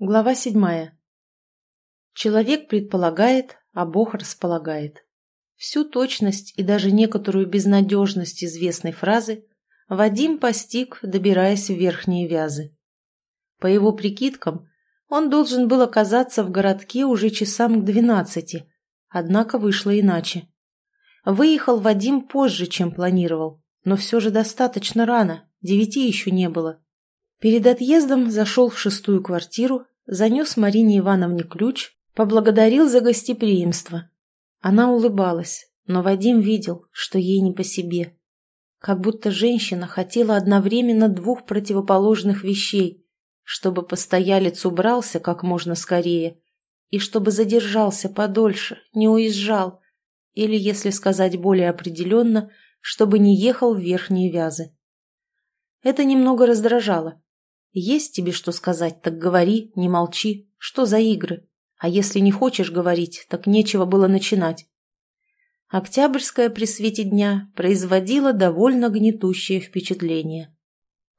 Глава седьмая. Человек предполагает, а Бог располагает. Всю точность и даже некоторую безнадежность известной фразы Вадим постиг, добираясь в верхние вязы. По его прикидкам, он должен был оказаться в городке уже часам к двенадцати, однако вышло иначе. Выехал Вадим позже, чем планировал, но все же достаточно рано, девяти еще не было. Перед отъездом зашел в шестую квартиру, занес Марине Ивановне ключ, поблагодарил за гостеприимство. Она улыбалась, но Вадим видел, что ей не по себе. Как будто женщина хотела одновременно двух противоположных вещей, чтобы постоялец убрался как можно скорее и чтобы задержался подольше, не уезжал, или, если сказать более определенно, чтобы не ехал в верхние вязы. Это немного раздражало. Есть тебе что сказать, так говори, не молчи. Что за игры? А если не хочешь говорить, так нечего было начинать. Октябрьская при свете дня производила довольно гнетущее впечатление.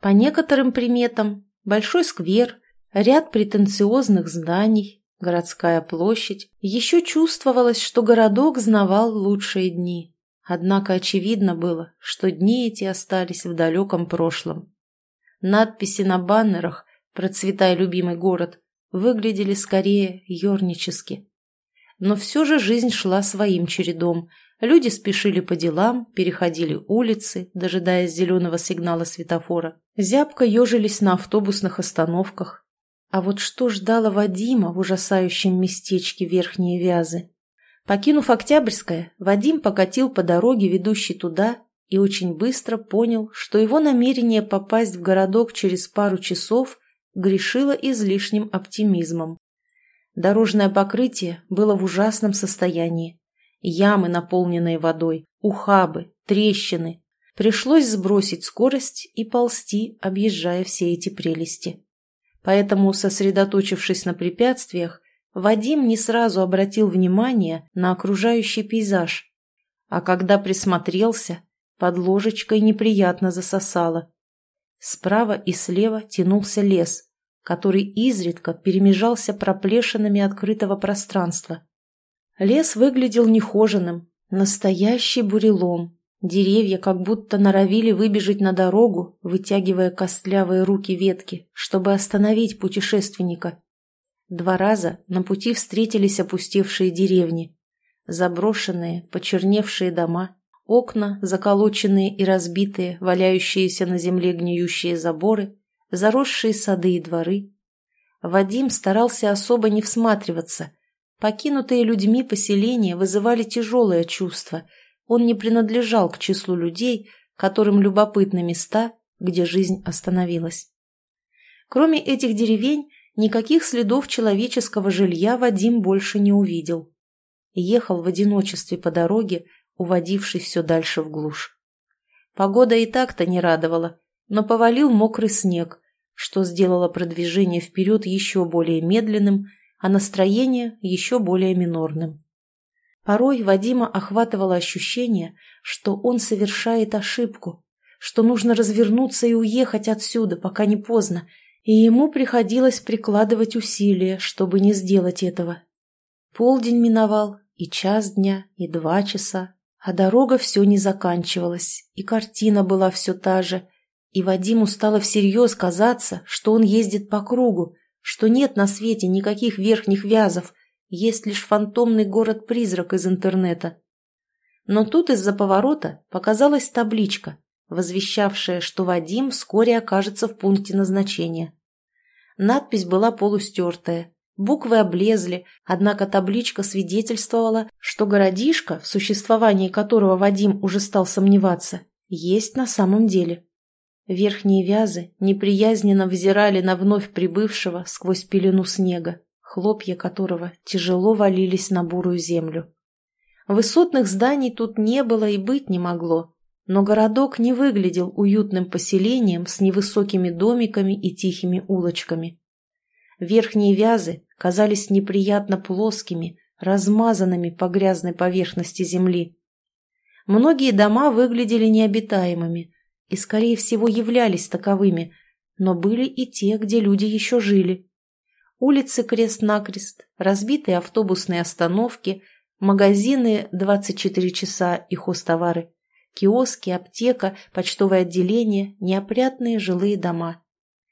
По некоторым приметам, большой сквер, ряд претенциозных зданий, городская площадь, еще чувствовалось, что городок знавал лучшие дни. Однако очевидно было, что дни эти остались в далеком прошлом. Надписи на баннерах «Процветай, любимый город» выглядели скорее ернически. Но все же жизнь шла своим чередом. Люди спешили по делам, переходили улицы, дожидаясь зеленого сигнала светофора. Зябко ежились на автобусных остановках. А вот что ждало Вадима в ужасающем местечке Верхние Вязы? Покинув Октябрьское, Вадим покатил по дороге, ведущей туда, и очень быстро понял, что его намерение попасть в городок через пару часов грешило излишним оптимизмом. Дорожное покрытие было в ужасном состоянии. Ямы, наполненные водой, ухабы, трещины. Пришлось сбросить скорость и ползти, объезжая все эти прелести. Поэтому, сосредоточившись на препятствиях, Вадим не сразу обратил внимание на окружающий пейзаж, а когда присмотрелся, под ложечкой неприятно засосало. Справа и слева тянулся лес, который изредка перемежался проплешинами открытого пространства. Лес выглядел нехоженным, настоящий бурелом. Деревья как будто норовили выбежать на дорогу, вытягивая костлявые руки ветки, чтобы остановить путешественника. Два раза на пути встретились опустевшие деревни, заброшенные, почерневшие дома, Окна, заколоченные и разбитые, валяющиеся на земле гниющие заборы, заросшие сады и дворы. Вадим старался особо не всматриваться. Покинутые людьми поселения вызывали тяжелое чувство. Он не принадлежал к числу людей, которым любопытны места, где жизнь остановилась. Кроме этих деревень, никаких следов человеческого жилья Вадим больше не увидел. Ехал в одиночестве по дороге, уводивший все дальше в глушь. Погода и так-то не радовала, но повалил мокрый снег, что сделало продвижение вперед еще более медленным, а настроение еще более минорным. Порой Вадима охватывало ощущение, что он совершает ошибку, что нужно развернуться и уехать отсюда, пока не поздно, и ему приходилось прикладывать усилия, чтобы не сделать этого. Полдень миновал, и час дня, и два часа, а дорога все не заканчивалась, и картина была все та же, и Вадиму стало всерьез казаться, что он ездит по кругу, что нет на свете никаких верхних вязов, есть лишь фантомный город-призрак из интернета. Но тут из-за поворота показалась табличка, возвещавшая, что Вадим вскоре окажется в пункте назначения. Надпись была полустертая, Буквы облезли, однако табличка свидетельствовала, что городишко, в существовании которого Вадим уже стал сомневаться, есть на самом деле. Верхние вязы неприязненно взирали на вновь прибывшего сквозь пелену снега, хлопья которого тяжело валились на бурую землю. Высотных зданий тут не было и быть не могло, но городок не выглядел уютным поселением с невысокими домиками и тихими улочками. Верхние вязы казались неприятно плоскими, размазанными по грязной поверхности земли. Многие дома выглядели необитаемыми и, скорее всего, являлись таковыми, но были и те, где люди еще жили. Улицы крест-накрест, разбитые автобусные остановки, магазины 24 часа и хозтовары, киоски, аптека, почтовое отделение, неопрятные жилые дома.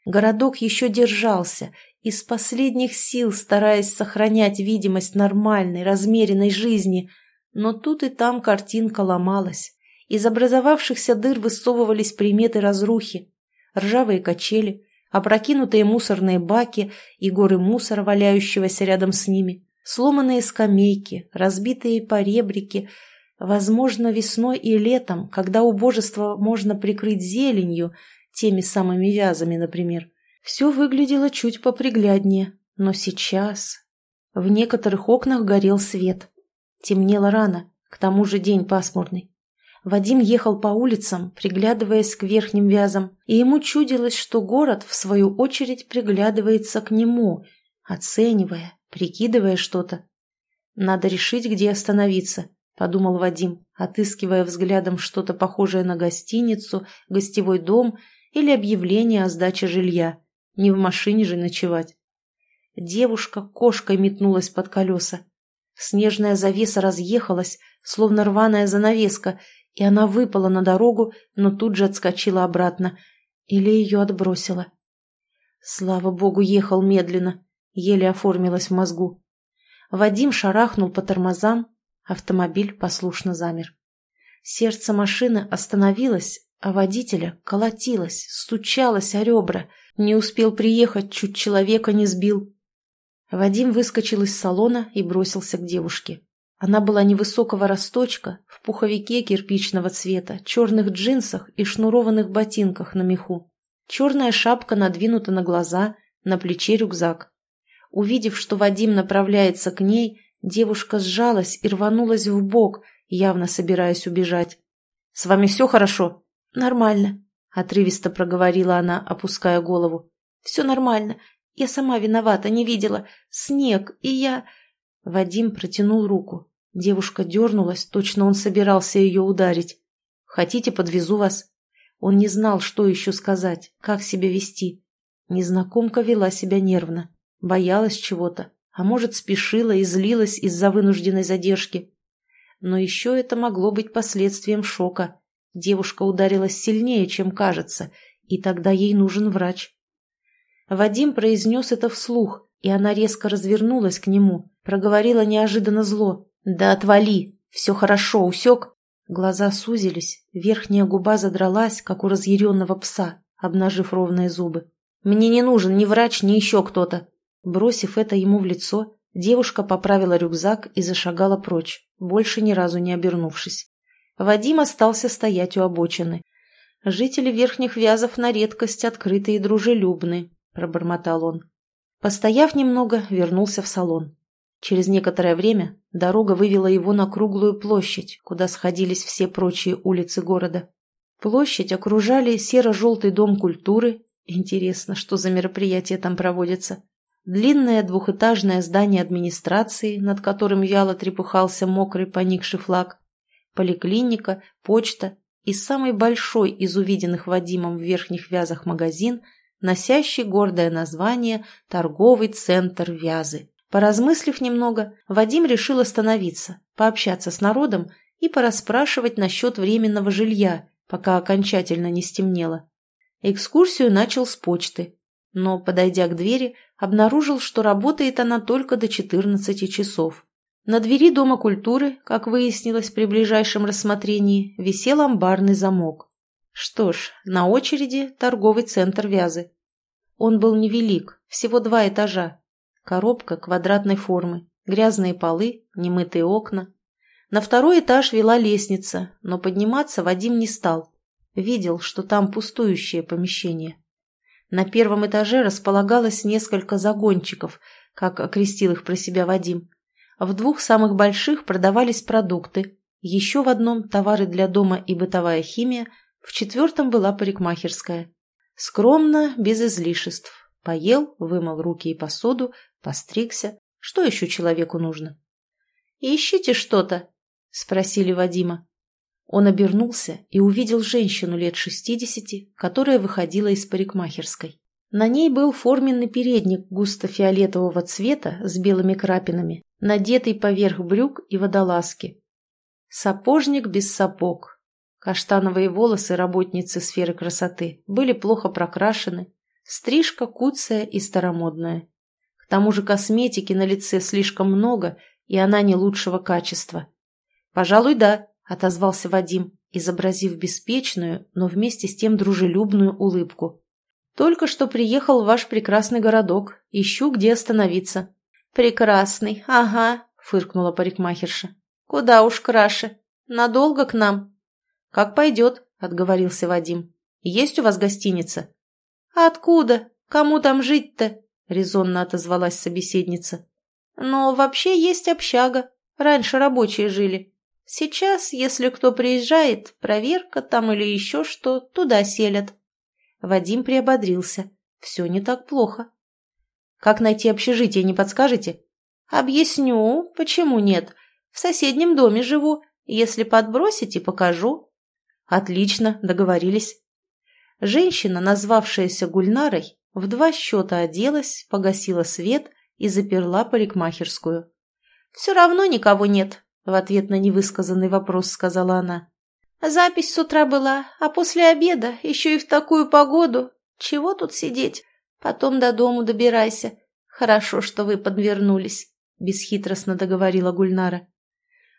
Городок еще держался, из последних сил стараясь сохранять видимость нормальной, размеренной жизни, но тут и там картинка ломалась. Из образовавшихся дыр высовывались приметы разрухи, ржавые качели, опрокинутые мусорные баки и горы мусора, валяющегося рядом с ними, сломанные скамейки, разбитые поребрики, возможно, весной и летом, когда убожество можно прикрыть зеленью, теми самыми вязами, например. Все выглядело чуть попригляднее, но сейчас... В некоторых окнах горел свет. Темнело рано, к тому же день пасмурный. Вадим ехал по улицам, приглядываясь к верхним вязам, и ему чудилось, что город, в свою очередь, приглядывается к нему, оценивая, прикидывая что-то. «Надо решить, где остановиться», — подумал Вадим, отыскивая взглядом что-то похожее на гостиницу, гостевой дом или объявление о сдаче жилья. Не в машине же ночевать. Девушка кошкой метнулась под колеса. Снежная завеса разъехалась, словно рваная занавеска, и она выпала на дорогу, но тут же отскочила обратно. Или ее отбросила. Слава богу, ехал медленно, еле оформилась в мозгу. Вадим шарахнул по тормозам, автомобиль послушно замер. Сердце машины остановилось, а водителя колотилось, стучалось о ребра. Не успел приехать, чуть человека не сбил. Вадим выскочил из салона и бросился к девушке. Она была невысокого росточка, в пуховике кирпичного цвета, черных джинсах и шнурованных ботинках на меху. Черная шапка надвинута на глаза, на плече рюкзак. Увидев, что Вадим направляется к ней, девушка сжалась и рванулась в бок, явно собираясь убежать. «С вами все хорошо?» «Нормально», — отрывисто проговорила она, опуская голову. «Все нормально. Я сама виновата, не видела. Снег, и я...» Вадим протянул руку. Девушка дернулась, точно он собирался ее ударить. «Хотите, подвезу вас?» Он не знал, что еще сказать, как себя вести. Незнакомка вела себя нервно, боялась чего-то, а может, спешила и злилась из-за вынужденной задержки. Но еще это могло быть последствием шока. Девушка ударилась сильнее, чем кажется, и тогда ей нужен врач. Вадим произнес это вслух, и она резко развернулась к нему, проговорила неожиданно зло. «Да отвали! Все хорошо, усек?» Глаза сузились, верхняя губа задралась, как у разъяренного пса, обнажив ровные зубы. «Мне не нужен ни врач, ни еще кто-то!» Бросив это ему в лицо, девушка поправила рюкзак и зашагала прочь, больше ни разу не обернувшись. Вадим остался стоять у обочины. «Жители Верхних Вязов на редкость открыты и дружелюбны», — пробормотал он. Постояв немного, вернулся в салон. Через некоторое время дорога вывела его на круглую площадь, куда сходились все прочие улицы города. Площадь окружали серо-желтый дом культуры. Интересно, что за мероприятие там проводится. Длинное двухэтажное здание администрации, над которым вяло трепыхался мокрый поникший флаг. Поликлиника, почта и самый большой из увиденных Вадимом в верхних вязах магазин – носящий гордое название «Торговый центр Вязы». Поразмыслив немного, Вадим решил остановиться, пообщаться с народом и порасспрашивать насчет временного жилья, пока окончательно не стемнело. Экскурсию начал с почты, но, подойдя к двери, обнаружил, что работает она только до 14 часов. На двери Дома культуры, как выяснилось при ближайшем рассмотрении, висел амбарный замок. Что ж, на очереди торговый центр Вязы. Он был невелик, всего два этажа. Коробка квадратной формы, грязные полы, немытые окна. На второй этаж вела лестница, но подниматься Вадим не стал. Видел, что там пустующее помещение. На первом этаже располагалось несколько загончиков, как окрестил их про себя Вадим. В двух самых больших продавались продукты, еще в одном – товары для дома и бытовая химия – в четвертом была парикмахерская. Скромно, без излишеств. Поел, вымыл руки и посуду, постригся. Что еще человеку нужно? «Ищите что-то?» – спросили Вадима. Он обернулся и увидел женщину лет шестидесяти, которая выходила из парикмахерской. На ней был форменный передник густо-фиолетового цвета с белыми крапинами, надетый поверх брюк и водолазки. Сапожник без сапог. Каштановые волосы работницы сферы красоты были плохо прокрашены, стрижка куцая и старомодная. К тому же косметики на лице слишком много, и она не лучшего качества. «Пожалуй, да», — отозвался Вадим, изобразив беспечную, но вместе с тем дружелюбную улыбку. «Только что приехал в ваш прекрасный городок. Ищу, где остановиться». «Прекрасный, ага», — фыркнула парикмахерша. «Куда уж краше. Надолго к нам?» «Как пойдет», — отговорился Вадим. «Есть у вас гостиница?» «Откуда? Кому там жить-то?» — резонно отозвалась собеседница. «Но вообще есть общага. Раньше рабочие жили. Сейчас, если кто приезжает, проверка там или еще что, туда селят». Вадим приободрился. «Все не так плохо». «Как найти общежитие, не подскажете?» «Объясню, почему нет. В соседнем доме живу. Если подбросите, покажу». «Отлично, договорились». Женщина, назвавшаяся Гульнарой, в два счета оделась, погасила свет и заперла парикмахерскую. «Все равно никого нет», — в ответ на невысказанный вопрос сказала она. «Запись с утра была, а после обеда, еще и в такую погоду. Чего тут сидеть? Потом до дому добирайся. Хорошо, что вы подвернулись», — бесхитростно договорила Гульнара.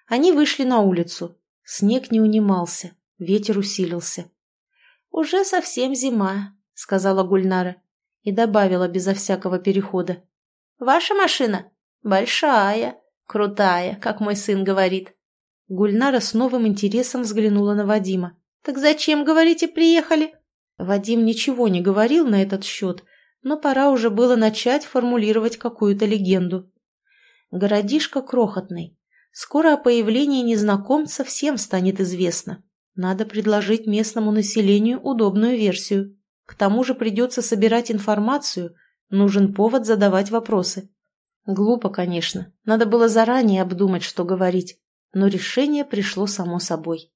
Они вышли на улицу. Снег не унимался, ветер усилился. «Уже совсем зима», — сказала Гульнара и добавила безо всякого перехода. «Ваша машина? Большая, крутая, как мой сын говорит». Гульнара с новым интересом взглянула на Вадима. «Так зачем, говорите, приехали?» Вадим ничего не говорил на этот счет, но пора уже было начать формулировать какую-то легенду. Городишко крохотный, Скоро о появлении незнакомца всем станет известно. Надо предложить местному населению удобную версию. К тому же придется собирать информацию, нужен повод задавать вопросы. Глупо, конечно, надо было заранее обдумать, что говорить, но решение пришло само собой.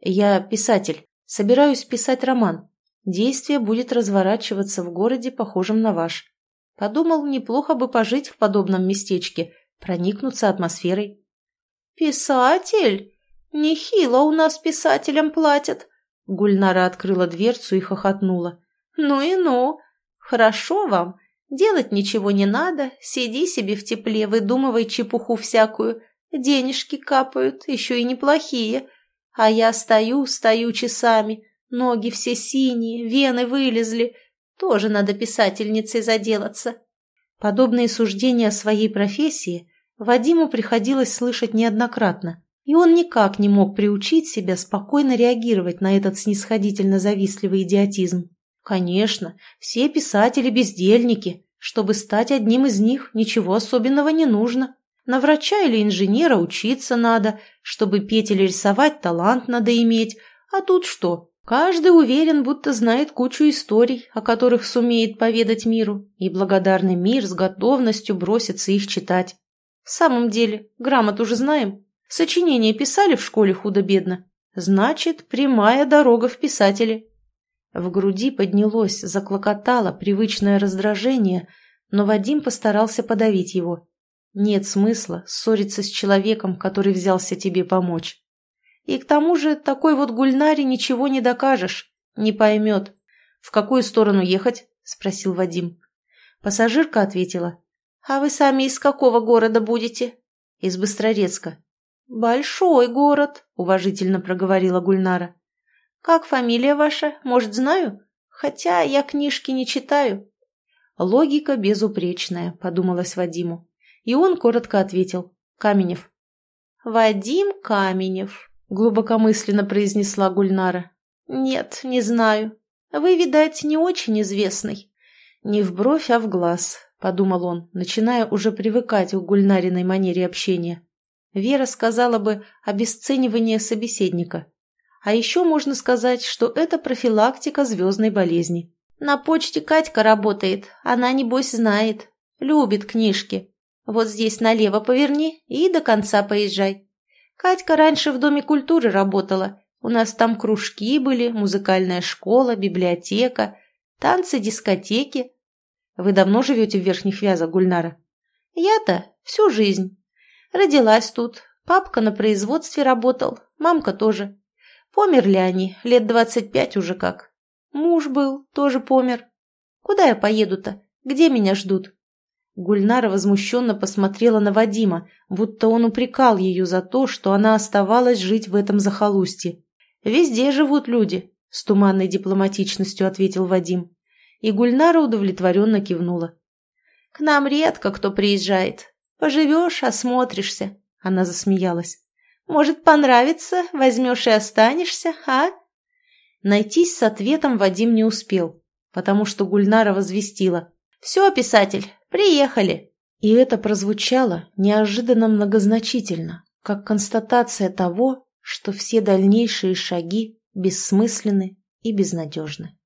Я писатель, собираюсь писать роман. Действие будет разворачиваться в городе, похожем на ваш. Подумал, неплохо бы пожить в подобном местечке, проникнуться атмосферой. «Писатель? Нехило у нас писателям платят!» Гульнара открыла дверцу и хохотнула. «Ну и ну! Хорошо вам! Делать ничего не надо, сиди себе в тепле, выдумывай чепуху всякую. Денежки капают, еще и неплохие. А я стою, стою часами, ноги все синие, вены вылезли. Тоже надо писательницей заделаться». Подобные суждения о своей профессии Вадиму приходилось слышать неоднократно, и он никак не мог приучить себя спокойно реагировать на этот снисходительно завистливый идиотизм. Конечно, все писатели бездельники. Чтобы стать одним из них, ничего особенного не нужно. На врача или инженера учиться надо, чтобы петь или рисовать талант надо иметь. А тут что? Каждый уверен, будто знает кучу историй, о которых сумеет поведать миру, и благодарный мир с готовностью бросится их читать. В самом деле, грамот уже знаем. Сочинения писали в школе худо-бедно. Значит, прямая дорога в писатели. В груди поднялось, заклокотало привычное раздражение, но Вадим постарался подавить его. Нет смысла ссориться с человеком, который взялся тебе помочь. И к тому же такой вот Гульнаре ничего не докажешь, не поймет. «В какую сторону ехать?» – спросил Вадим. Пассажирка ответила. «А вы сами из какого города будете?» «Из Быстрорецка». «Большой город», — уважительно проговорила Гульнара. «Как фамилия ваша? Может, знаю? Хотя я книжки не читаю». «Логика безупречная», — подумалось Вадиму. И он коротко ответил. «Каменев». «Вадим Каменев», — глубокомысленно произнесла Гульнара. «Нет, не знаю. Вы, видать, не очень известный». «Не в бровь, а в глаз», подумал он, начиная уже привыкать к Гульнариной манере общения. Вера сказала бы обесценивание собеседника. А еще можно сказать, что это профилактика звездной болезни. На почте Катька работает, она, небось, знает. Любит книжки. Вот здесь налево поверни и до конца поезжай. Катька раньше в Доме культуры работала. У нас там кружки были, музыкальная школа, библиотека. танцы, дискотеки. Вы давно живете в Верхних Вязах, Гульнара? Я-то всю жизнь. Родилась тут. Папка на производстве работал, мамка тоже. Померли они, лет двадцать пять уже как. Муж был, тоже помер. Куда я поеду-то? Где меня ждут? Гульнара возмущенно посмотрела на Вадима, будто он упрекал ее за то, что она оставалась жить в этом захолустье. «Везде живут люди», — с туманной дипломатичностью ответил Вадим. И Гульнара удовлетворенно кивнула. «К нам редко кто приезжает. Поживешь, осмотришься», — она засмеялась. «Может, понравится, возьмешь и останешься, а?» Найтись с ответом Вадим не успел, потому что Гульнара возвестила. «Все, писатель, приехали!» И это прозвучало неожиданно многозначительно, как констатация того, что все дальнейшие шаги бессмысленны и безнадежны.